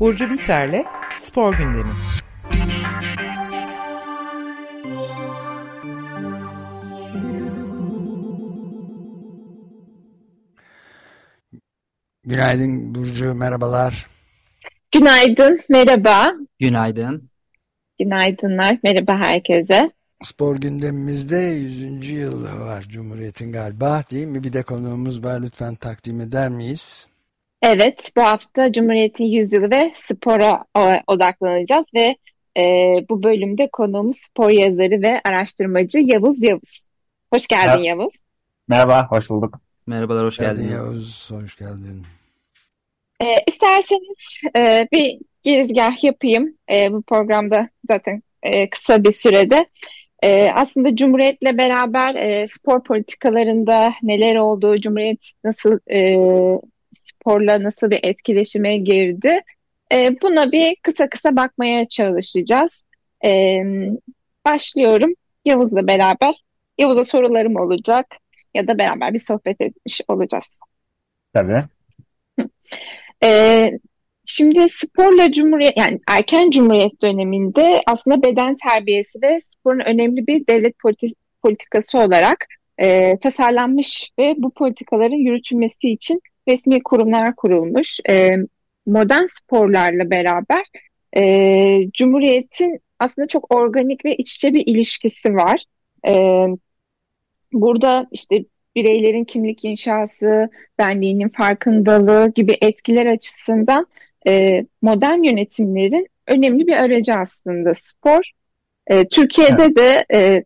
Burcu Biterle Spor Gündemi. Günaydın Burcu, merhabalar. Günaydın, merhaba. Günaydın. Günaydınlar, merhaba herkese. Spor gündemimizde 100. yıl var Cumhuriyet'in galiba değil mi? Bir de konuğumuz var lütfen takdim eder miyiz? Evet, bu hafta Cumhuriyet'in yüzyılı ve spora odaklanacağız ve e, bu bölümde konuğumuz spor yazarı ve araştırmacı Yavuz Yavuz. Hoş geldin Mer Yavuz. Merhaba, hoş bulduk. Merhabalar, hoş geldin. geldin Yavuz, hoş geldin. E, isterseniz e, bir girizgah yapayım. E, bu programda zaten e, kısa bir sürede. E, aslında Cumhuriyet'le beraber e, spor politikalarında neler oldu, Cumhuriyet nasıl e, sporla nasıl bir etkileşime girdi. E, buna bir kısa kısa bakmaya çalışacağız. E, başlıyorum Yavuz'la beraber. Yavuz'a sorularım olacak ya da beraber bir sohbet etmiş olacağız. Tabii. E, şimdi sporla cumhuriyet yani erken cumhuriyet döneminde aslında beden terbiyesi ve sporun önemli bir devlet politi politikası olarak e, tasarlanmış ve bu politikaların yürütülmesi için resmi kurumlar kurulmuş. E, modern sporlarla beraber e, Cumhuriyet'in aslında çok organik ve iç içe bir ilişkisi var. E, burada işte bireylerin kimlik inşası, benliğinin farkındalığı gibi etkiler açısından e, modern yönetimlerin önemli bir aracı aslında spor. E, Türkiye'de evet. de e,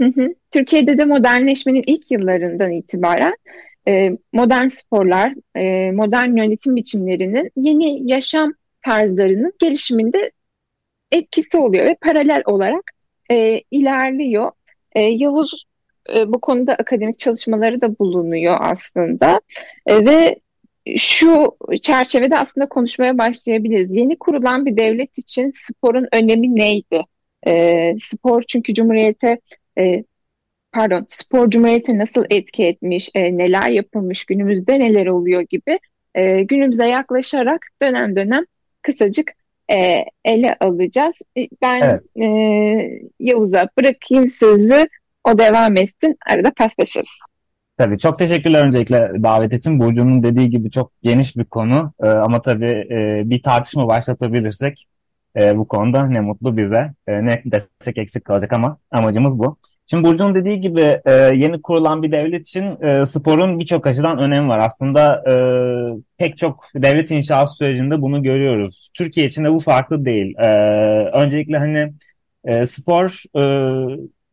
hı hı, Türkiye'de de modernleşmenin ilk yıllarından itibaren e, modern sporlar, e, modern yönetim biçimlerinin yeni yaşam tarzlarının gelişiminde etkisi oluyor ve paralel olarak e, ilerliyor. Yavuz bu konuda akademik çalışmaları da bulunuyor aslında ve şu çerçevede aslında konuşmaya başlayabiliriz. Yeni kurulan bir devlet için sporun önemi neydi? E, spor çünkü Cumhuriyete e, pardon spor cumhuriyete nasıl etki etmiş, e, neler yapılmış, günümüzde neler oluyor gibi e, günümüze yaklaşarak dönem dönem kısacık e, ele alacağız. E, ben evet. e, Yavuz'a bırakayım sözü, o devam etsin, arada paslaşırız. Tabii çok teşekkürler öncelikle davet için. Burcu'nun dediği gibi çok geniş bir konu ee, ama tabii e, bir tartışma başlatabilirsek e, bu konuda ne mutlu bize. E, ne destek eksik kalacak ama amacımız bu. Şimdi Burcu'nun dediği gibi e, yeni kurulan bir devlet için e, sporun birçok açıdan önemi var. Aslında e, pek çok devlet inşası sürecinde bunu görüyoruz. Türkiye için de bu farklı değil. E, öncelikle hani e, spor, e,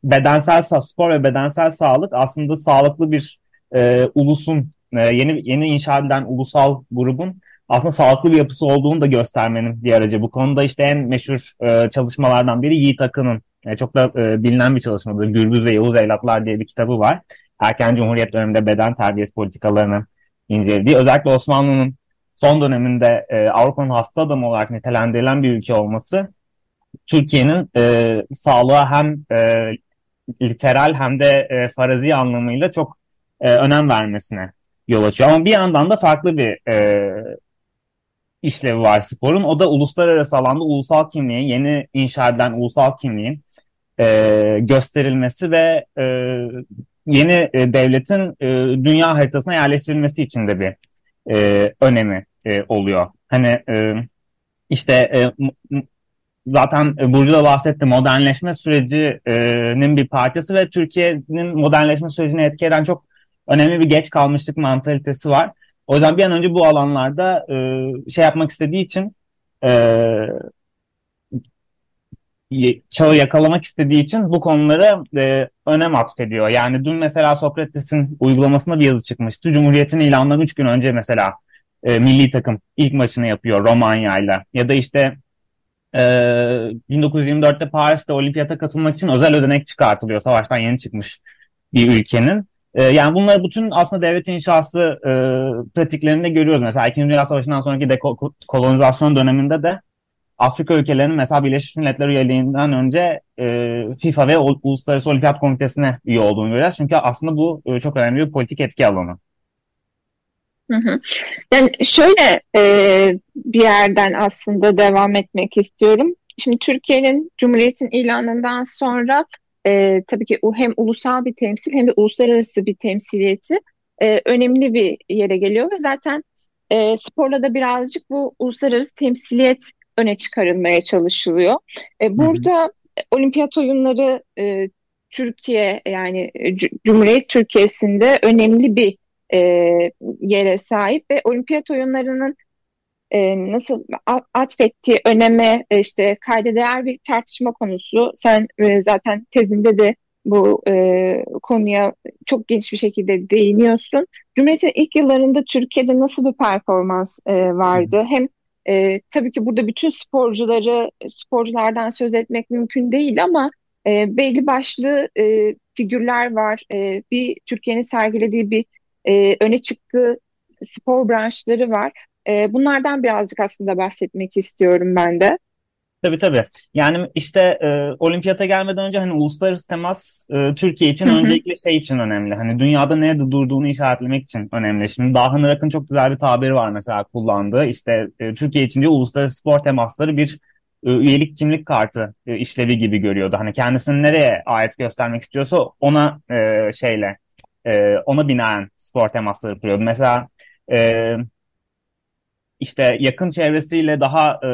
bedensel spor ve bedensel sağlık aslında sağlıklı bir e, ulusun, e, yeni yeni inşa edilen ulusal grubun aslında sağlıklı bir yapısı olduğunu da göstermenin bir aracı. Bu konuda işte en meşhur e, çalışmalardan biri Yiğit Akın'ın e, çok da e, bilinen bir çalışmadır. Gürbüz ve Yavuz Evlatlar diye bir kitabı var. Erken Cumhuriyet döneminde beden terbiyesi politikalarını incelediği. Özellikle Osmanlı'nın son döneminde e, Avrupa'nın hasta adamı olarak nitelendirilen bir ülke olması Türkiye'nin e, sağlığa hem e, literal hem de e, farazi anlamıyla çok e, önem vermesine yol açıyor. Ama bir yandan da farklı bir e, işlevi var sporun. O da uluslararası alanda ulusal kimliğin, yeni inşa edilen ulusal kimliğin e, gösterilmesi ve e, yeni e, devletin e, dünya haritasına yerleştirilmesi için de bir e, önemi e, oluyor. Hani e, işte e, zaten Burcu da bahsetti modernleşme sürecinin bir parçası ve Türkiye'nin modernleşme sürecini etki eden çok önemli bir geç kalmışlık mantalitesi var. O yüzden bir an önce bu alanlarda e, şey yapmak istediği için e, çağı yakalamak istediği için bu konulara e, önem atfediyor. Yani dün mesela Sokrates'in uygulamasında bir yazı çıkmıştı. Cumhuriyet'in ilanından 3 gün önce mesela e, milli takım ilk maçını yapıyor Romanya'yla. Ya da işte e, 1924'te Paris'te olimpiyata katılmak için özel ödenek çıkartılıyor. Savaştan yeni çıkmış bir ülkenin. E, yani bunları bütün aslında devlet inşası e, pratiklerinde görüyoruz. Mesela İkinci Dünya Savaşı'ndan sonraki dekolonizasyon döneminde de Afrika ülkelerinin mesela Birleşmiş Milletler üyeliğinden önce e, FIFA ve Uluslararası Olimpiyat Komitesi'ne üye olduğunu görüyoruz. Çünkü aslında bu e, çok önemli bir politik etki alanı. Yani şöyle e, bir yerden aslında devam etmek istiyorum. Şimdi Türkiye'nin Cumhuriyet'in ilanından sonra e, tabii ki o hem ulusal bir temsil hem de uluslararası bir temsiliyeti e, önemli bir yere geliyor ve zaten e, sporla da birazcık bu uluslararası temsiliyet öne çıkarılmaya çalışılıyor. E, burada hı hı. olimpiyat oyunları e, Türkiye yani Cumhuriyet Türkiye'sinde önemli bir e, yere sahip ve olimpiyat oyunlarının e, nasıl atfettiği öneme e, işte kayda değer bir tartışma konusu. Sen e, zaten tezinde de bu e, konuya çok geniş bir şekilde değiniyorsun. Cumhuriyet'in ilk yıllarında Türkiye'de nasıl bir performans e, vardı? Hem e, tabii ki burada bütün sporcuları, sporculardan söz etmek mümkün değil ama e, belli başlı e, figürler var. E, bir Türkiye'nin sergilediği bir e, öne çıktığı spor branşları var. E, bunlardan birazcık aslında bahsetmek istiyorum ben de. Tabii tabii. Yani işte e, olimpiyata gelmeden önce hani uluslararası temas e, Türkiye için öncelikle şey için önemli. Hani dünyada nerede durduğunu işaretlemek için önemli. Şimdi Dahan Irak'ın çok güzel bir tabiri var mesela kullandığı. İşte e, Türkiye için diyor uluslararası spor temasları bir e, üyelik kimlik kartı e, işlevi gibi görüyordu. Hani kendisini nereye ait göstermek istiyorsa ona e, şeyle e, ona binaen spor temasları kuruyordu. Mesela e, işte yakın çevresiyle daha e,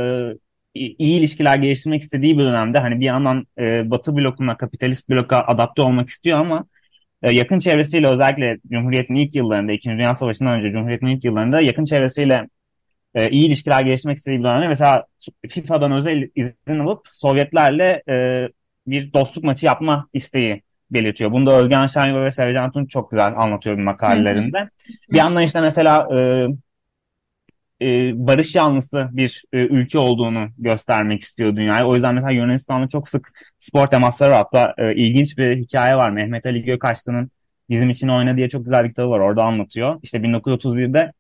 iyi ilişkiler geliştirmek istediği bir dönemde hani bir yandan e, Batı blokuna, kapitalist bloka adapte olmak istiyor ama e, yakın çevresiyle özellikle Cumhuriyet'in ilk yıllarında, İkinci Dünya Savaşı'ndan önce Cumhuriyet'in ilk yıllarında yakın çevresiyle e, iyi ilişkiler geliştirmek istediği bir dönemde mesela FIFA'dan özel izin alıp Sovyetlerle e, bir dostluk maçı yapma isteği belirtiyor. Bunu da Özgen Şengör ve Sevcan Tunç çok güzel anlatıyor bir makalelerinde. Bir yandan işte mesela e, e, barış yanlısı bir e, ülke olduğunu göstermek istiyor dünyaya. O yüzden mesela Yunanistan'da çok sık spor temasları var. Hatta e, ilginç bir hikaye var. Mehmet Ali Gökaçlı'nın Bizim için oyna diye çok güzel bir kitabı var. Orada anlatıyor. İşte 1931'de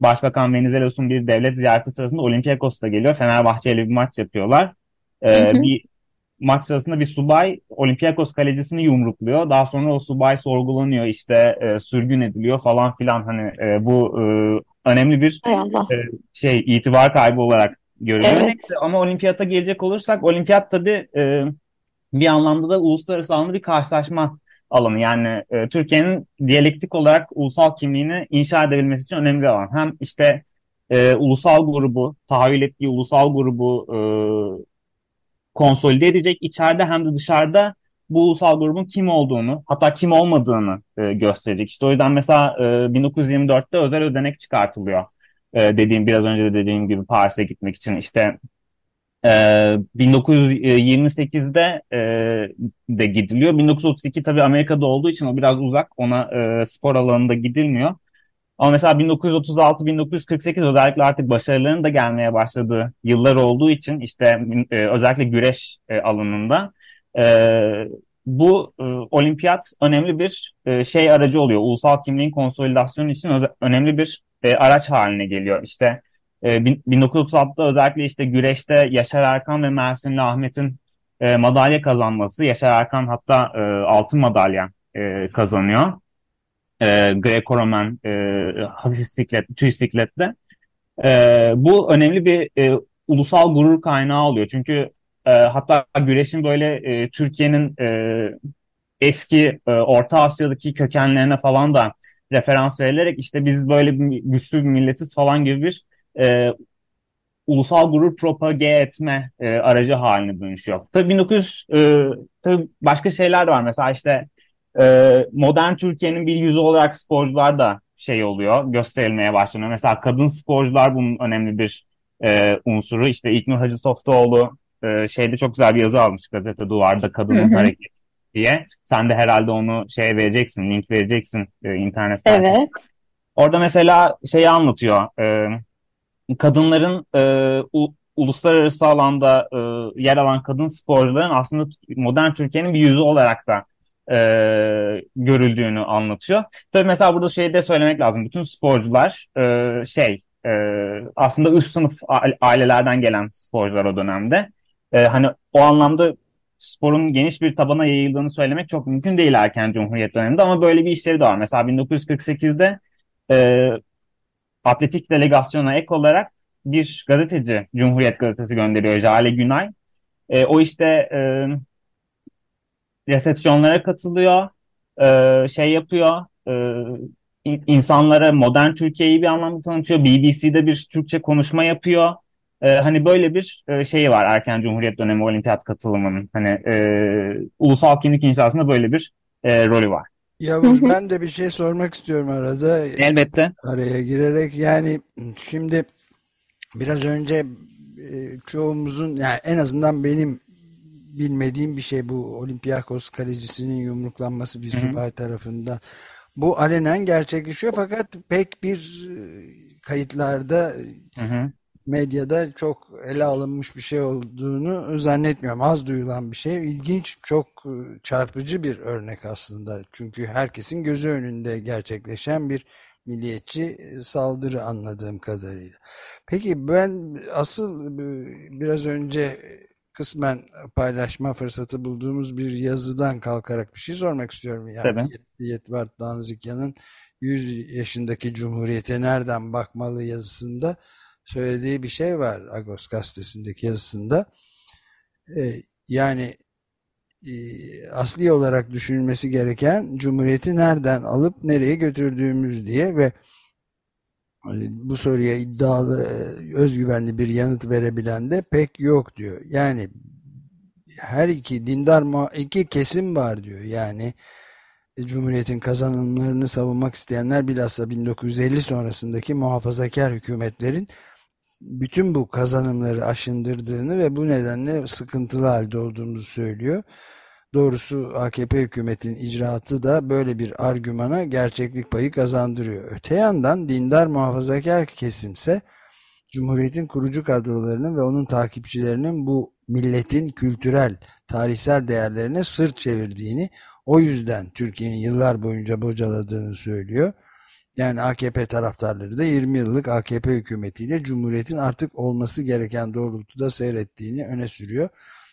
Başbakan Venizelos'un bir devlet ziyareti sırasında Olympiakos'ta geliyor. Fenerbahçe ile bir maç yapıyorlar. Ee, bir maç sırasında bir subay Olympiakos kalecisini yumrukluyor. Daha sonra o subay sorgulanıyor işte e, sürgün ediliyor falan filan hani e, bu e, önemli bir e, şey itibar kaybı olarak görülüyor. Evet. Neyse, ama olimpiyata gelecek olursak olimpiyat tabii e, bir anlamda da uluslararası alanda bir karşılaşma alanı. Yani e, Türkiye'nin diyalektik olarak ulusal kimliğini inşa edebilmesi için önemli bir alan. Hem işte e, ulusal grubu, tahayyül ettiği ulusal grubu e, konsolide edecek içeride hem de dışarıda bu ulusal grubun kim olduğunu hatta kim olmadığını e, gösterecek. İşte o yüzden mesela e, 1924'te özel ödenek çıkartılıyor. E, dediğim biraz önce de dediğim gibi Paris'e gitmek için işte e, 1928'de e, de gidiliyor. 1932 tabii Amerika'da olduğu için o biraz uzak ona e, spor alanında gidilmiyor. Ama mesela 1936-1948 özellikle artık başarıların da gelmeye başladığı yıllar olduğu için işte e, özellikle güreş e, alanında e, bu e, olimpiyat önemli bir e, şey aracı oluyor. Ulusal kimliğin konsolidasyonu için önemli bir e, araç haline geliyor. İşte e, 1936'da özellikle işte güreşte Yaşar Erkan ve Mersinli Ahmet'in e, madalya kazanması. Yaşar Erkan hatta e, altın madalya e, kazanıyor e, Greco-Roman e, hafif bisiklet, tüy bisiklette. E, bu önemli bir e, ulusal gurur kaynağı oluyor. Çünkü e, hatta güreşin böyle e, Türkiye'nin e, eski e, Orta Asya'daki kökenlerine falan da referans verilerek işte biz böyle bir, güçlü bir milletiz falan gibi bir e, ulusal gurur propage etme e, aracı haline dönüşüyor. Tabii 1900 e, tabii başka şeyler var. Mesela işte e, modern Türkiye'nin bir yüzü olarak sporcular da şey oluyor, gösterilmeye başlanıyor. Mesela kadın sporcular bunun önemli bir e, unsuru. İşte İlknur Hacı Softoğlu e, şeyde çok güzel bir yazı almış gazete duvarda kadının hareketi diye. Sen de herhalde onu şey vereceksin, link vereceksin e, internet sayfasına. Evet. Orada mesela şeyi anlatıyor. E, kadınların e, u, uluslararası alanda e, yer alan kadın sporcuların aslında modern Türkiye'nin bir yüzü olarak da e, görüldüğünü anlatıyor. Tabii mesela burada şey de söylemek lazım. Bütün sporcular e, şey e, aslında üst sınıf ailelerden gelen sporcular o dönemde. E, hani o anlamda sporun geniş bir tabana yayıldığını söylemek çok mümkün değil erken Cumhuriyet döneminde ama böyle bir işleri de var. Mesela 1948'de e, atletik delegasyona ek olarak bir gazeteci Cumhuriyet Gazetesi gönderiyor Jale Günay. E, o işte e, resepsiyonlara katılıyor, e, şey yapıyor, e, insanlara modern Türkiye'yi bir anlamda tanıtıyor. BBC'de bir Türkçe konuşma yapıyor. E, hani böyle bir e, şeyi var erken Cumhuriyet dönemi olimpiyat katılımının. Hani e, ulusal kimlik inşasında böyle bir e, rolü var. Yavuz ben de bir şey sormak istiyorum arada. Elbette. Araya girerek yani şimdi biraz önce e, çoğumuzun yani en azından benim bilmediğim bir şey bu Olympiakos kalecisinin yumruklanması bir subay tarafından. Bu alenen gerçekleşiyor fakat pek bir e, kayıtlarda hı hı. Medyada çok ele alınmış bir şey olduğunu zannetmiyorum. Az duyulan bir şey. İlginç, çok e, çarpıcı bir örnek aslında. Çünkü herkesin gözü önünde gerçekleşen bir milliyetçi e, saldırı anladığım kadarıyla. Peki ben asıl biraz önce kısmen paylaşma fırsatı bulduğumuz bir yazıdan kalkarak bir şey sormak istiyorum. Yani Yetvart Danzikyan'ın 100 yaşındaki Cumhuriyete nereden bakmalı yazısında söylediği bir şey var Agos gazetesindeki yazısında. Ee, yani e, asli olarak düşünülmesi gereken Cumhuriyeti nereden alıp nereye götürdüğümüz diye ve Hani bu soruya iddialı, e, özgüvenli bir yanıt verebilen de pek yok diyor. Yani her iki dindar iki kesim var diyor. Yani e, Cumhuriyet'in kazanımlarını savunmak isteyenler bilhassa 1950 sonrasındaki muhafazakar hükümetlerin bütün bu kazanımları aşındırdığını ve bu nedenle sıkıntılı halde olduğumuzu söylüyor. Doğrusu AKP hükümetin icraatı da böyle bir argümana gerçeklik payı kazandırıyor. Öte yandan dindar muhafazakar kesimse Cumhuriyet'in kurucu kadrolarının ve onun takipçilerinin bu milletin kültürel, tarihsel değerlerine sırt çevirdiğini, o yüzden Türkiye'nin yıllar boyunca bocaladığını söylüyor. Yani AKP taraftarları da 20 yıllık AKP hükümetiyle Cumhuriyet'in artık olması gereken doğrultuda seyrettiğini öne sürüyor.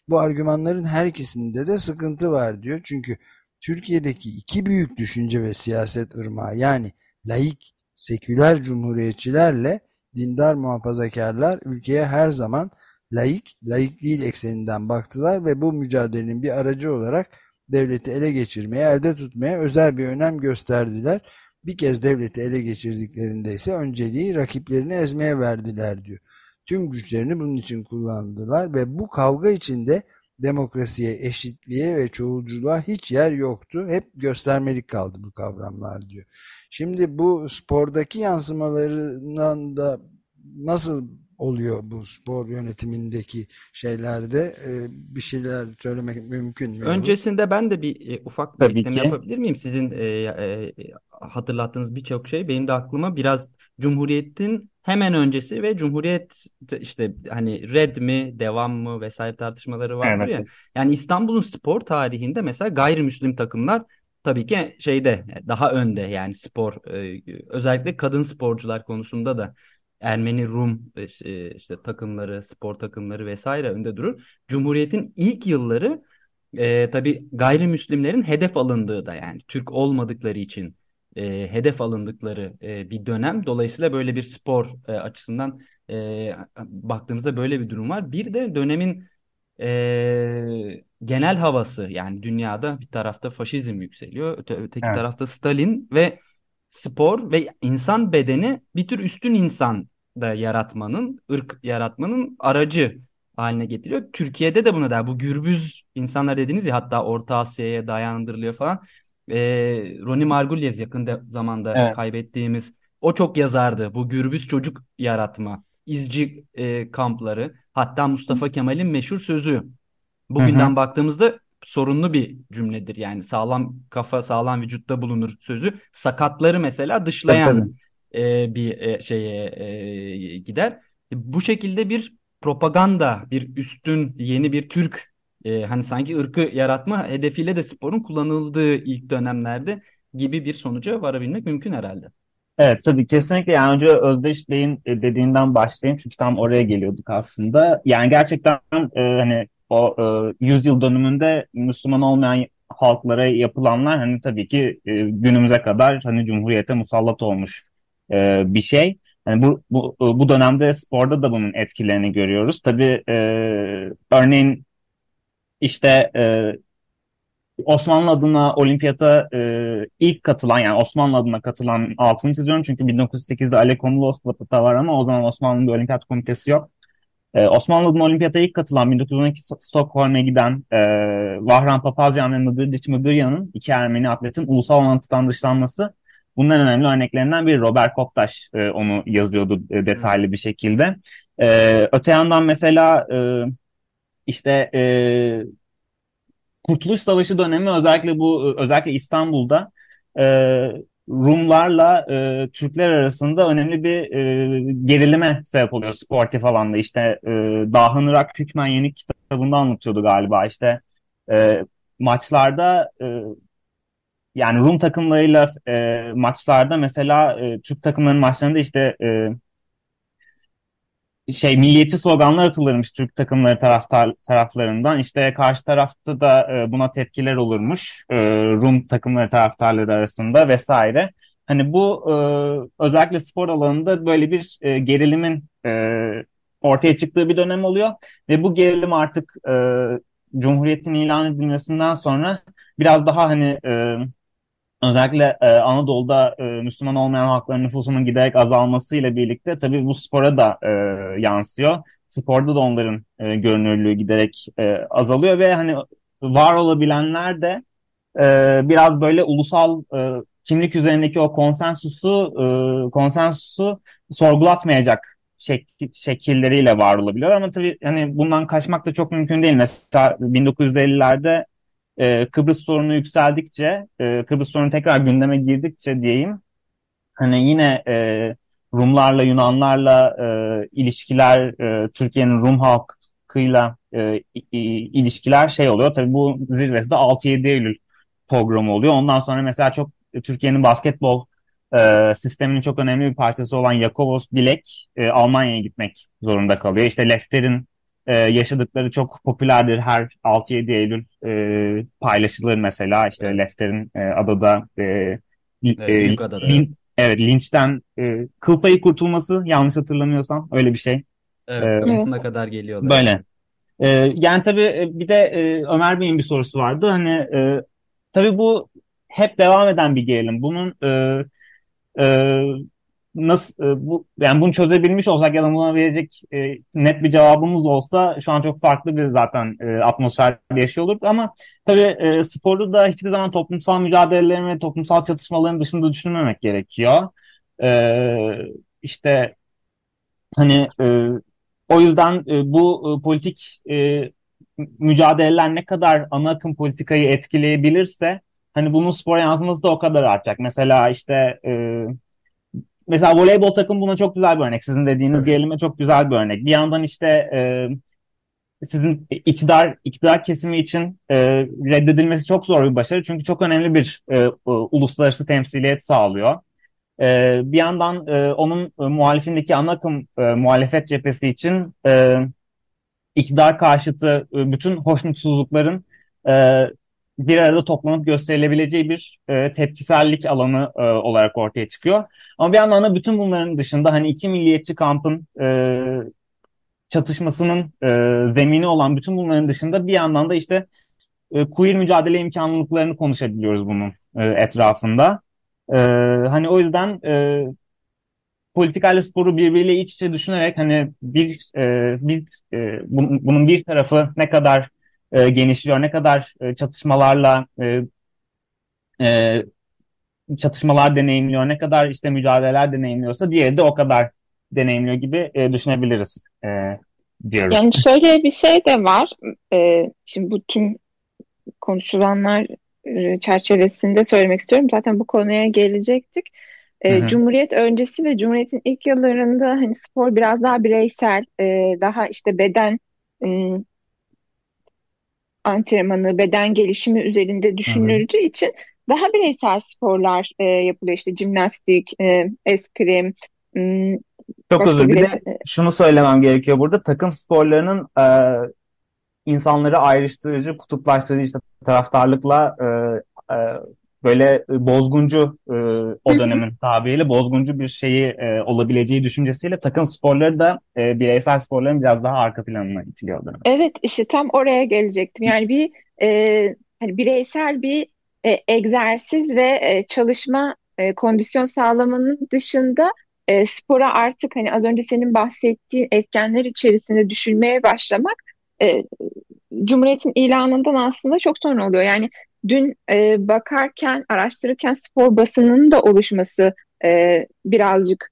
Bu argümanların her ikisinde de sıkıntı var diyor. Çünkü Türkiye'deki iki büyük düşünce ve siyaset ırmağı yani laik, seküler cumhuriyetçilerle dindar muhafazakarlar ülkeye her zaman laik, laik değil ekseninden baktılar ve bu mücadelenin bir aracı olarak devleti ele geçirmeye, elde tutmaya özel bir önem gösterdiler. Bir kez devleti ele geçirdiklerinde ise önceliği rakiplerini ezmeye verdiler diyor tüm güçlerini bunun için kullandılar ve bu kavga içinde demokrasiye, eşitliğe ve çoğulculuğa hiç yer yoktu. Hep göstermelik kaldı bu kavramlar diyor. Şimdi bu spordaki yansımalarından da nasıl oluyor bu spor yönetimindeki şeylerde e, bir şeyler söylemek mümkün mü? Öncesinde ben de bir e, ufak bir ekleme yapabilir miyim? Sizin e, e, hatırlattığınız birçok şey benim de aklıma biraz Cumhuriyet'in hemen öncesi ve Cumhuriyet işte hani red mi devam mı vesaire tartışmaları vardır evet. ya. Yani İstanbul'un spor tarihinde mesela gayrimüslim takımlar tabii ki şeyde daha önde yani spor e, özellikle kadın sporcular konusunda da Ermeni Rum e, işte takımları spor takımları vesaire önde durur. Cumhuriyet'in ilk yılları e, tabii gayrimüslimlerin hedef alındığı da yani Türk olmadıkları için e, hedef alındıkları e, bir dönem. Dolayısıyla böyle bir spor e, açısından e, baktığımızda böyle bir durum var. Bir de dönemin e, genel havası yani dünyada bir tarafta faşizm yükseliyor, öte, öteki evet. tarafta Stalin ve spor ve insan bedeni bir tür üstün insan da yaratmanın, ırk yaratmanın aracı haline getiriyor. Türkiye'de de buna da bu gürbüz insanlar dediniz ya hatta Orta Asya'ya dayandırılıyor falan e, Ronnie Margulies yakın de, zamanda evet. kaybettiğimiz o çok yazardı. Bu gürbüz çocuk yaratma, izci e, kampları. Hatta Mustafa Kemal'in meşhur sözü. Bugünden Hı-hı. baktığımızda sorunlu bir cümledir. Yani sağlam kafa sağlam vücutta bulunur sözü. Sakatları mesela dışlayan e, bir e, şeye e, gider. Bu şekilde bir propaganda, bir üstün yeni bir Türk e, hani sanki ırkı yaratma hedefiyle de sporun kullanıldığı ilk dönemlerde gibi bir sonuca varabilmek mümkün herhalde. Evet tabii kesinlikle yani önce Özdeş Bey'in e, dediğinden başlayayım çünkü tam oraya geliyorduk aslında. Yani gerçekten e, hani o e, yüzyıl dönümünde Müslüman olmayan halklara yapılanlar hani tabii ki e, günümüze kadar hani Cumhuriyete musallat olmuş e, bir şey. Yani bu, bu, bu dönemde sporda da bunun etkilerini görüyoruz. Tabii e, örneğin işte e, Osmanlı adına olimpiyata e, ilk katılan yani Osmanlı adına katılan altını çiziyorum çünkü 1908'de Ale Komulos var ama o zaman Osmanlı'nın bir olimpiyat komitesi yok. Ee, Osmanlı'nın olimpiyata ilk katılan 1912 Stockholm'e giden e, Vahran Papazyan ve Mıgırdiç Mıgıryan'ın iki Ermeni atletin ulusal anlatıdan dışlanması bunların önemli örneklerinden biri. Robert Koptaş e, onu yazıyordu e, detaylı bir şekilde. E, öte yandan mesela e, işte e, Kurtuluş Savaşı dönemi özellikle bu özellikle İstanbul'da e, Rumlarla e, Türkler arasında önemli bir e, gerilime sebep oluyor sportif alanda. İşte e, Dahın Irak Hükmen Yenik kitabında anlatıyordu galiba. İşte e, maçlarda e, yani Rum takımlarıyla e, maçlarda mesela e, Türk takımlarının maçlarında işte e, şey milliyetçi sloganlar atılırmış Türk takımları taraftar taraflarından. İşte karşı tarafta da e, buna tepkiler olurmuş e, Rum takımları taraftarları arasında vesaire. Hani bu e, özellikle spor alanında böyle bir e, gerilimin e, ortaya çıktığı bir dönem oluyor ve bu gerilim artık e, Cumhuriyet'in ilan edilmesinden sonra biraz daha hani e, özellikle e, Anadolu'da e, Müslüman olmayan halkların nüfusunun giderek azalmasıyla birlikte tabii bu spora da e, yansıyor. Sporda da onların e, görünürlüğü giderek e, azalıyor ve hani var olabilenler de e, biraz böyle ulusal e, kimlik üzerindeki o konsensusu e, konsensusu sorgulatmayacak şek şekilleriyle var olabiliyor ama tabii hani bundan kaçmak da çok mümkün değil. Mesela 1950'lerde e, Kıbrıs sorunu yükseldikçe, e, Kıbrıs sorunu tekrar gündeme girdikçe diyeyim, hani yine e, Rumlarla, Yunanlarla e, ilişkiler, Türkiye'nin Rum halkıyla ilişkiler şey oluyor. Tabii bu zirvesi de 6-7 Eylül programı oluyor. Ondan sonra mesela çok Türkiye'nin basketbol sisteminin çok önemli bir parçası olan Yakovos Dilek Almanya'ya gitmek zorunda kalıyor. İşte Lefter'in e, yaşadıkları çok popülerdir. Her 6-7 Eylül e, paylaşılır mesela. İşte Lefter'in e, adada e, evet, e, adada. Lin, evet linçten e, kıl payı kurtulması yanlış hatırlamıyorsam öyle bir şey. Evet, ee, evet. kadar geliyorlar. Böyle. E, yani tabii e, bir de e, Ömer Bey'in bir sorusu vardı. Hani e, tabii bu hep devam eden bir gerilim. Bunun e, e, nasıl e, bu yani bunu çözebilmiş olsak ya da buna verecek e, net bir cevabımız olsa şu an çok farklı bir zaten e, atmosferde yaşıyor olurduk ama tabii e, sporu da hiçbir zaman toplumsal mücadelelerin ve toplumsal çatışmaların dışında düşünmemek gerekiyor. E, işte hani e, o yüzden e, bu e, politik e, mücadeleler ne kadar ana akım politikayı etkileyebilirse hani bunun spora yansıması da o kadar artacak. Mesela işte e, mesela voleybol takım buna çok güzel bir örnek. Sizin dediğiniz gerilime çok güzel bir örnek. Bir yandan işte e, sizin iktidar iktidar kesimi için e, reddedilmesi çok zor bir başarı. Çünkü çok önemli bir e, uluslararası temsiliyet sağlıyor. E, bir yandan e, onun e, muhalifindeki ana akım e, muhalefet cephesi için e, iktidar karşıtı e, bütün hoşnutsuzlukların e, bir arada toplanıp gösterilebileceği bir e, tepkisellik alanı e, olarak ortaya çıkıyor. Ama bir yandan da bütün bunların dışında hani iki milliyetçi kampın e, çatışmasının e, zemini olan bütün bunların dışında bir yandan da işte e, queer mücadele imkanlılıklarını konuşabiliyoruz bunun e, etrafında. E, hani o yüzden e, politikayla sporu birbiriyle iç içe düşünerek hani bir e, bir e, bunun bir tarafı ne kadar e, genişliyor, ne kadar e, çatışmalarla e, e, çatışmalar deneyimliyor, ne kadar işte mücadeleler deneyimliyorsa diğeri de o kadar deneyimliyor gibi e, düşünebiliriz e, diyorum. Yani şöyle bir şey de var. E, şimdi bu tüm konuşulanlar e, çerçevesinde söylemek istiyorum. Zaten bu konuya gelecektik. E, Cumhuriyet öncesi ve Cumhuriyet'in ilk yıllarında hani spor biraz daha bireysel, e, daha işte beden antrenmanı, beden gelişimi üzerinde düşünüldüğü Hı-hı. için daha bireysel sporlar e, yapılıyor. İşte jimnastik, e, eskrim. Çok özür bir de şunu söylemem gerekiyor burada. Takım sporlarının e, insanları ayrıştırıcı, kutuplaştırıcı işte taraftarlıkla e, e, böyle e, bozguncu e, o dönemin tabiriyle bozguncu bir şeyi e, olabileceği düşüncesiyle takım sporları da e, bireysel sporların biraz daha arka planına itiliyor dönem. Evet işte tam oraya gelecektim. Yani bir e, hani bireysel bir e, egzersiz ve e, çalışma e, kondisyon sağlamanın dışında e, spora artık hani az önce senin bahsettiğin etkenler içerisinde düşünmeye başlamak e, Cumhuriyet'in ilanından aslında çok sonra oluyor. Yani dün e, bakarken, araştırırken spor basınının da oluşması e, birazcık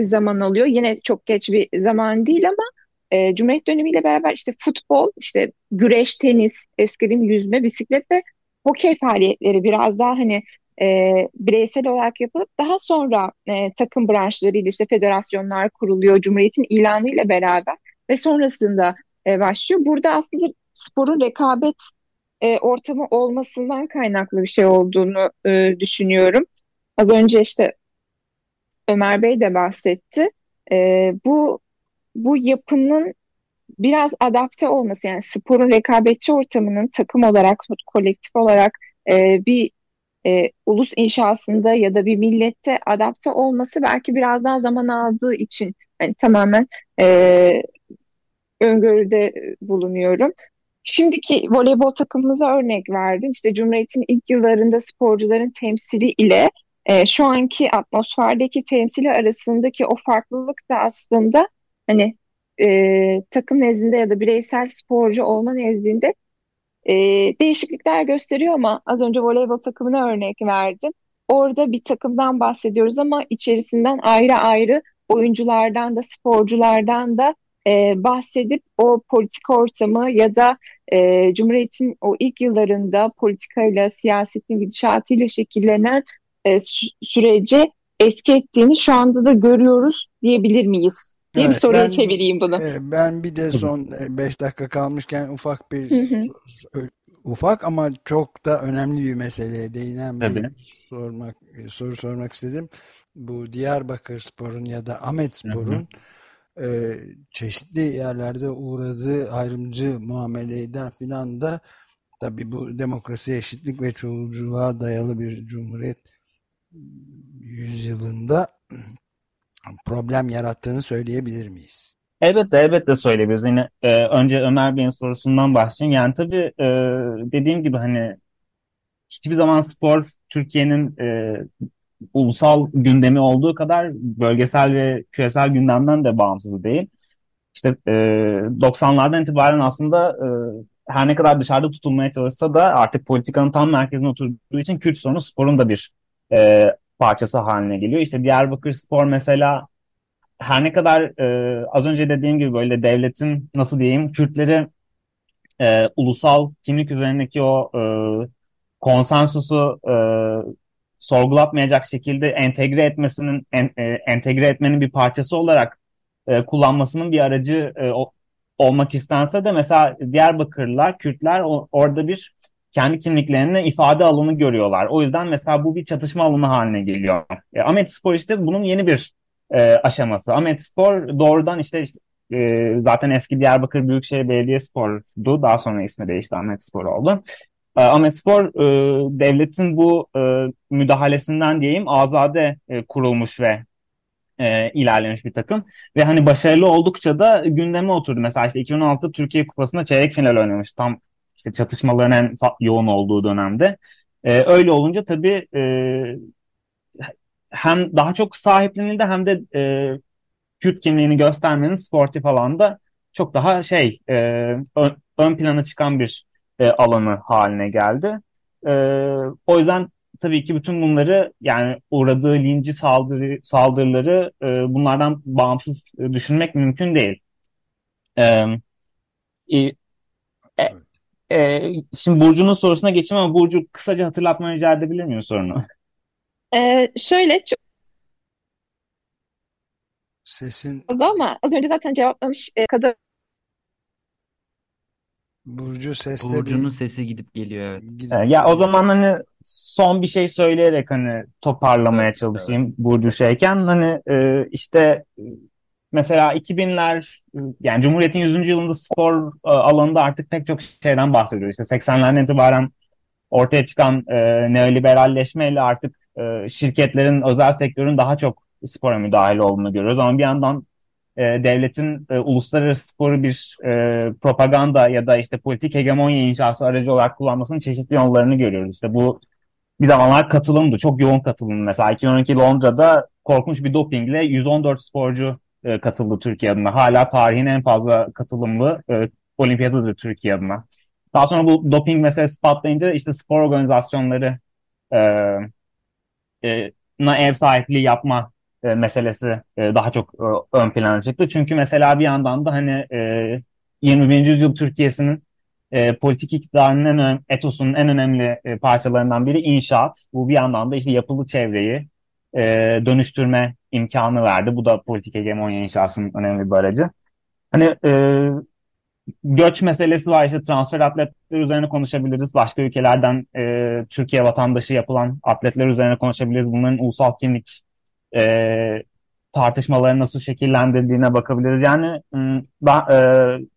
zaman alıyor. Yine çok geç bir zaman değil ama e, Cumhuriyet dönemiyle beraber işte futbol, işte güreş, tenis, eskrim, yüzme, bisiklet ve hokey faaliyetleri biraz daha hani e, bireysel olarak yapılıp daha sonra e, takım branşlarıyla işte federasyonlar kuruluyor Cumhuriyet'in ilanıyla beraber ve sonrasında e, başlıyor. Burada aslında sporun rekabet e, ortamı olmasından kaynaklı bir şey olduğunu e, düşünüyorum. Az önce işte Ömer Bey de bahsetti. E, bu bu yapının biraz adapte olması yani sporun rekabetçi ortamının takım olarak, kolektif olarak e, bir e, ulus inşasında ya da bir millette adapte olması belki biraz daha zaman aldığı için yani tamamen e, öngörüde bulunuyorum. Şimdiki voleybol takımımıza örnek verdin. İşte Cumhuriyet'in ilk yıllarında sporcuların temsili ile e, şu anki atmosferdeki temsili arasındaki o farklılık da aslında hani e, takım nezdinde ya da bireysel sporcu olma nezdinde e, değişiklikler gösteriyor ama az önce voleybol takımına örnek verdim. Orada bir takımdan bahsediyoruz ama içerisinden ayrı ayrı oyunculardan da sporculardan da e, bahsedip o politik ortamı ya da e, Cumhuriyet'in o ilk yıllarında politikayla, siyasetin gidişatıyla şekillenen e, sü sürece eski ettiğini şu anda da görüyoruz diyebilir miyiz? diye evet, bir soruya ben, çevireyim bunu. E, ben bir de son 5 e, dakika kalmışken ufak bir ufak ama çok da önemli bir meseleye değinen bir sormak e, soru sormak istedim. Bu Diyarbakır Spor'un ya da Ahmet Spor'un e, çeşitli yerlerde uğradığı ayrımcı muameleden filan da tabi bu demokrasi, eşitlik ve çoğulculuğa dayalı bir cumhuriyet yüzyılında problem yarattığını söyleyebilir miyiz? Elbette elbette söyleyebiliriz. Yine e, önce Ömer Bey'in sorusundan başlayayım. Yani tabii e, dediğim gibi hani hiçbir zaman spor Türkiye'nin e, ulusal gündemi olduğu kadar bölgesel ve küresel gündemden de bağımsız değil. İşte e, 90'lardan itibaren aslında e, her ne kadar dışarıda tutulmaya çalışsa da artık politikanın tam merkezine oturduğu için Kürt sorunu sporun da bir e, parçası haline geliyor. İşte Diyarbakır Spor mesela her ne kadar e, az önce dediğim gibi böyle devletin nasıl diyeyim Kürtleri e, ulusal kimlik üzerindeki o e, konsensusu e, sorgulatmayacak şekilde entegre etmesinin en, e, entegre etmenin bir parçası olarak e, kullanmasının bir aracı e, o, olmak istense de mesela Diyarbakırlılar, Kürtler o, orada bir kendi kimliklerini ifade alanı görüyorlar. O yüzden mesela bu bir çatışma alanı haline geliyor. E, Ahmet Spor işte bunun yeni bir e, aşaması. Ahmet Spor doğrudan işte, işte e, zaten eski Diyarbakır Büyükşehir Belediyespor'du. Daha sonra ismi değişti Ahmet Spor oldu. E, Ahmet Spor e, devletin bu e, müdahalesinden diyeyim azade e, kurulmuş ve e, ilerlemiş bir takım. Ve hani başarılı oldukça da gündeme oturdu. Mesela işte 2016 Türkiye Kupası'nda çeyrek final oynamış. Tam işte çatışmaların en yoğun olduğu dönemde. Öyle olunca tabii hem daha çok sahiplenildi hem de Kürt kimliğini göstermenin sportif alanda çok daha şey ön plana çıkan bir e, alanı haline geldi. E, o yüzden tabii ki bütün bunları yani uğradığı linci saldırı, saldırıları e, bunlardan bağımsız e, düşünmek mümkün değil. E, e, e, şimdi Burcu'nun sorusuna geçeyim ama Burcu kısaca hatırlatma rica edebilir miyim sorunu? Ee, şöyle çok Sesin ama az önce zaten cevaplamış e, kadar Burcu seste Burcu'nun bir sesi gidip geliyor evet. gidip E, ya o geliyor. zaman hani son bir şey söyleyerek hani toparlamaya çalışayım Burcu şeyken hani e, işte e, mesela 2000'ler e, yani Cumhuriyet'in 100. yılında spor e, alanında artık pek çok şeyden bahsediyoruz. İşte 80'lerden itibaren ortaya çıkan e, neoliberalleşmeyle artık e, şirketlerin, özel sektörün daha çok spora müdahil olduğunu görüyoruz. Ama bir yandan e, devletin e, uluslararası sporu bir e, propaganda ya da işte politik hegemonya inşası aracı olarak kullanmasının çeşitli yollarını görüyoruz. İşte bu bir zamanlar katılımdı. Çok yoğun katılım. Mesela 2012 Londra'da korkunç bir dopingle 114 sporcu e, katıldı Türkiye adına. Hala tarihin en fazla katılımlı e, olimpiyadadır Türkiye adına. Daha sonra bu doping meselesi patlayınca işte spor organizasyonları e, e, na ev sahipliği yapma e, meselesi e, daha çok e, ön plana çıktı. Çünkü mesela bir yandan da hani e, 21. yüzyıl Türkiye'sinin e, politik iktidarının en önemli, etosunun en önemli e, parçalarından biri inşaat. Bu bir yandan da işte yapılı çevreyi e, dönüştürme imkanı verdi. Bu da politik hegemonya inşasının önemli bir aracı. Hani e, göç meselesi var işte transfer atletler üzerine konuşabiliriz. Başka ülkelerden e, Türkiye vatandaşı yapılan atletler üzerine konuşabiliriz. Bunların ulusal kimlik e, tartışmaları nasıl şekillendirdiğine bakabiliriz. Yani da, e,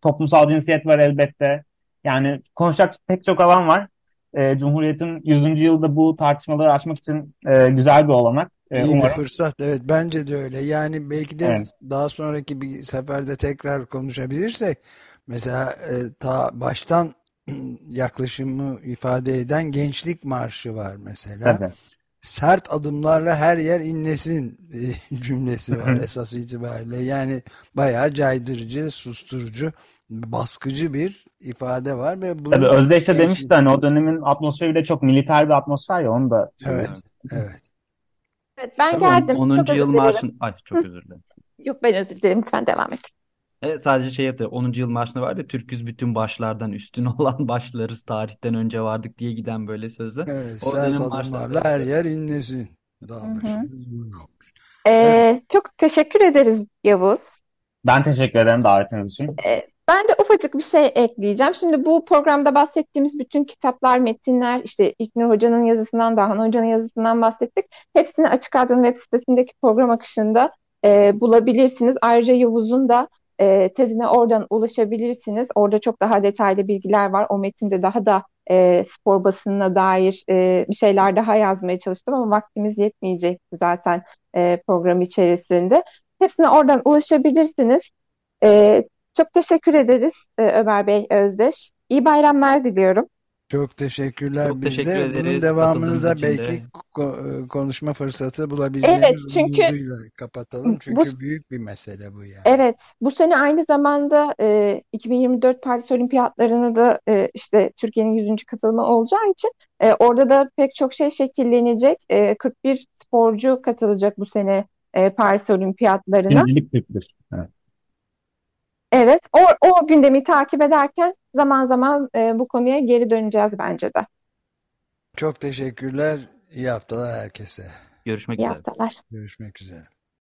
toplumsal cinsiyet var elbette. Yani konuşacak pek çok alan var. E, Cumhuriyet'in 100. yılda bu tartışmaları açmak için e, güzel bir olanak. E, İyi umarım. bir fırsat evet bence de öyle. Yani belki de evet. daha sonraki bir seferde tekrar konuşabilirsek mesela e, ta baştan yaklaşımı ifade eden gençlik marşı var mesela. Evet sert adımlarla her yer inlesin e, cümlesi var esas itibariyle. Yani bayağı caydırıcı, susturucu, baskıcı bir ifade var ve bu Tabii Özdeş de demişti hani o dönemin atmosferi de çok militer bir atmosfer ya onu da. Evet. Evet. Evet ben Tabii geldim. 10. Çok yıl marşın Ay çok özür dilerim. Yok ben özür dilerim. Lütfen devam et. E, sadece şey yaptı. 10. yıl marşında var ya Türküz bütün başlardan üstün olan başlarız tarihten önce vardık diye giden böyle sözler. Evet, o sert adımlarla her yer inlesin. Daha ee, evet. Çok teşekkür ederiz Yavuz. Ben teşekkür ederim davetiniz için. Ee, ben de ufacık bir şey ekleyeceğim. Şimdi bu programda bahsettiğimiz bütün kitaplar, metinler, işte İlknur Hoca'nın yazısından, Dahan Hoca'nın yazısından bahsettik. Hepsini Açık Radyo'nun web sitesindeki program akışında e, bulabilirsiniz. Ayrıca Yavuz'un da e, tezine oradan ulaşabilirsiniz. Orada çok daha detaylı bilgiler var. O metinde daha da e, spor basınına dair e, bir şeyler daha yazmaya çalıştım ama vaktimiz yetmeyecekti zaten e, program içerisinde. Hepsine oradan ulaşabilirsiniz. E, çok teşekkür ederiz e, Ömer Bey Özdeş. İyi bayramlar diliyorum. Çok teşekkürler Çok biz teşekkür de. Ederiz. Bunun devamını da belki e, konuşma fırsatı bulabileceğimiz evet, çünkü, kapatalım. Çünkü bu, büyük bir mesele bu yani. Evet. Bu sene aynı zamanda e, 2024 Paris Olimpiyatlarına da e, işte Türkiye'nin 100. katılımı olacağı için e, orada da pek çok şey şekillenecek. E, 41 sporcu katılacak bu sene e, Paris Olimpiyatlarına. Şimdilik 41. Evet. Evet, o, o gündemi takip ederken zaman zaman e, bu konuya geri döneceğiz bence de. Çok teşekkürler. İyi haftalar herkese. Görüşmek İyi üzere. haftalar. Görüşmek üzere.